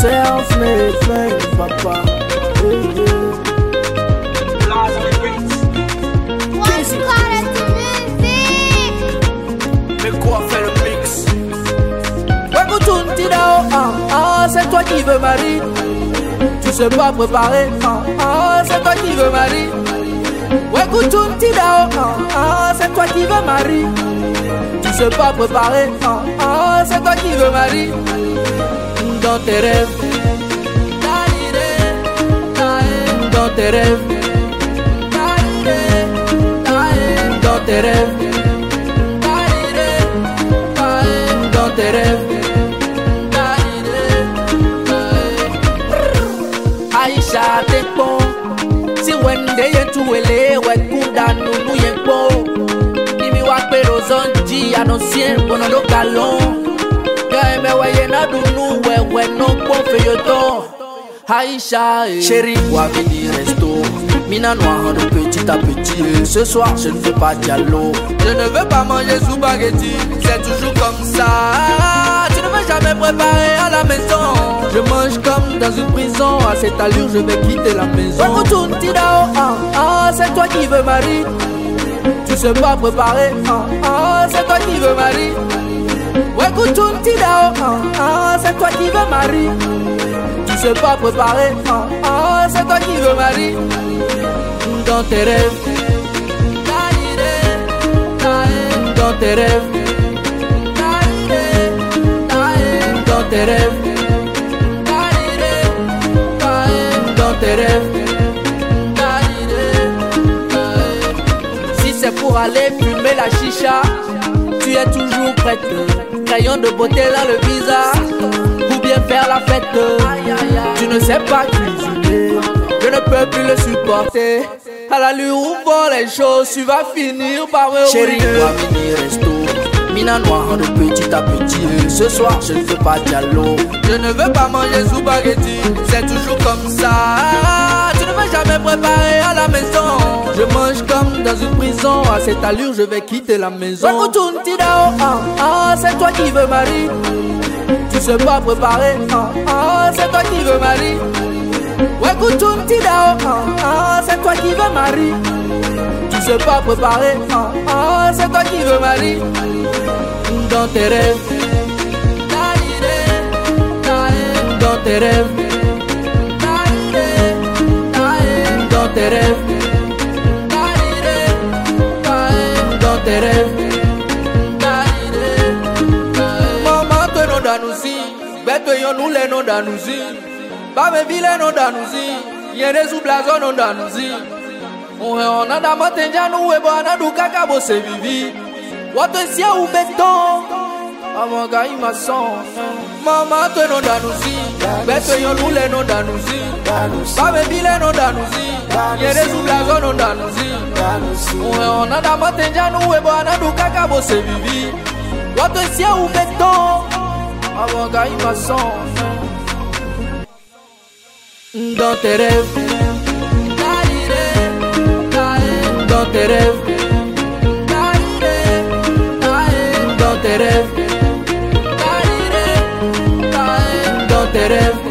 self-made friend, papa. Yeah, yeah. What's color to music? Mais quoi faire le mix dao, ah, ah, c'est toi qui veux Marie. Tu sais pas préparer, ah, ah, c'est toi qui veux Marie. Wekutunti dao, ah, ah, c'est toi qui veux Marie. Tu sais pas préparer, ah, ah, c'est toi qui veux Marie. Dans tes rêves, dans tes rêves, dans tes rêves. dans tes rêves. Aisha te po, si wende yetu ele wekunda nunu yepo. Kimi wakpero zonji anosien bono do kalon. Kaeme weye na dunu wewe no po feyoto. Aïcha, eh. chérie, resto. Mina noire de petit à petit Et Ce soir je ne fais pas dialogue Je ne veux pas manger sous spaghetti C'est toujours comme ça. Tu ne veux jamais préparer à la maison. Je mange comme dans une prison. À cette allure je vais quitter la maison. Dao, ah, ah, c'est toi qui veux Marie. Tu sais pas préparer, ah, ah, c'est toi qui veux Marie Ah, ah, c'est toi qui veux Marie tu sais pas préparer, ah, c'est toi qui veux Marie. Dans tes rêves, dans tes rêves, dans tes rêves, dans tes rêves. Si c'est pour aller fumer la chicha, tu es toujours prête. Crayon de beauté dans le visage ou bien faire la fête. Tu ne sais pas cuisiner, je ne peux plus le supporter. À l'allure où vont les choses, tu vas finir par me Chérie, va venir resto. Mina noire de petit à petit. Et ce soir, je ne fais pas dialogue. Je ne veux pas manger sous spaghetti. C'est toujours comme ça. Tu ne veux jamais préparer à la maison. Je mange comme dans une prison. À cette allure, je vais quitter la maison. Ah, ah, c'est toi qui veux Marie. Tu sais pas préparer. Ah, ah, c'est toi qui veux Marie. Ah, ah, c'est toi qui veux Marie. Tu sais pas préparer. Ah, ah, c'est toi qui veux Marie. Dans tes rêves. Dans tes rêves. Dans tes rêves. pe yon lule non danouzi Bame vile non danouzi Yene sou blazon non danouzi Onhe onan da matenja nou ebo anan du kaka bo se vivi. Wate siya ou beton Amon ga ima son. Mama te non danouzi Bepe yon lule non danouzi Bame vile non danouzi Yene sou blazon non danouzi Onhe onan da matenja nou ebo anan du kaka bo se vivi. Wate siya ou beton avant gars il m'a sonné Dans tes rêves Dans tes rêves Dans tes rêves Dans tes rêves